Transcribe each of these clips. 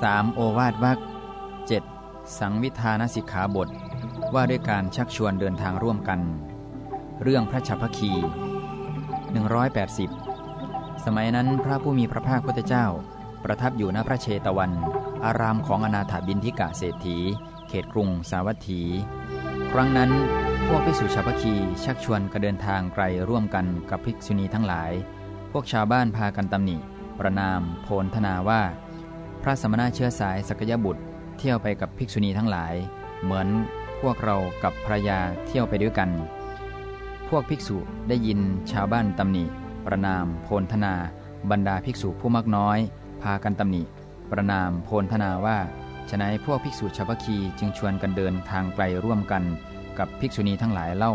3. โอวาทวัก 7. สังวิธานสิกขาบท ว่าด้วยการชักชวนเดินทางร่วมกัน เรื่องพระฉัพพคี 180 สมัยนั้นพระผู้มีพระภาคพุทธเจ้า ประทับอยู่ณพระเชตวัน อารามของอนาถาบินทิกะเศรษฐี เขตกรุงสาวัตถี ครั้งนั้นพวกภิกษุชาวพคีชักชวนกระเดินทางไกลร่วมกันกับภิกษุณีทั้งหลาย พวกชาวบ้านพากันตำหนิ ประนาม โพลธนาว่า พระสมณะเชื้อสายสกยบุตร เที่ยวไปกับภิกษุณีทั้งหลาย เหมือนพวกเรากับภรยาเที่ยวไปด้วยกัน พวกภิกษุได้ยินชาวบ้านตำหนิ ประนาม โพลธนา บรรดาภิกษุผู้มักน้อย พากันตำหนิ ประนามโพลธนาว่าฉนัยพวกภิกษุชาวพคีจึงชวนกันเดินทางไกลร่วมกันกับภิกษุณีทั้งหลายเล่า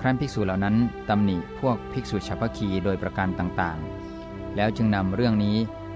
ครั้นภิกษุเหล่านั้นตำหนิพวกภิกษุชาวพคีโดยประการต่างๆ แล้วจึงนำเรื่องนี้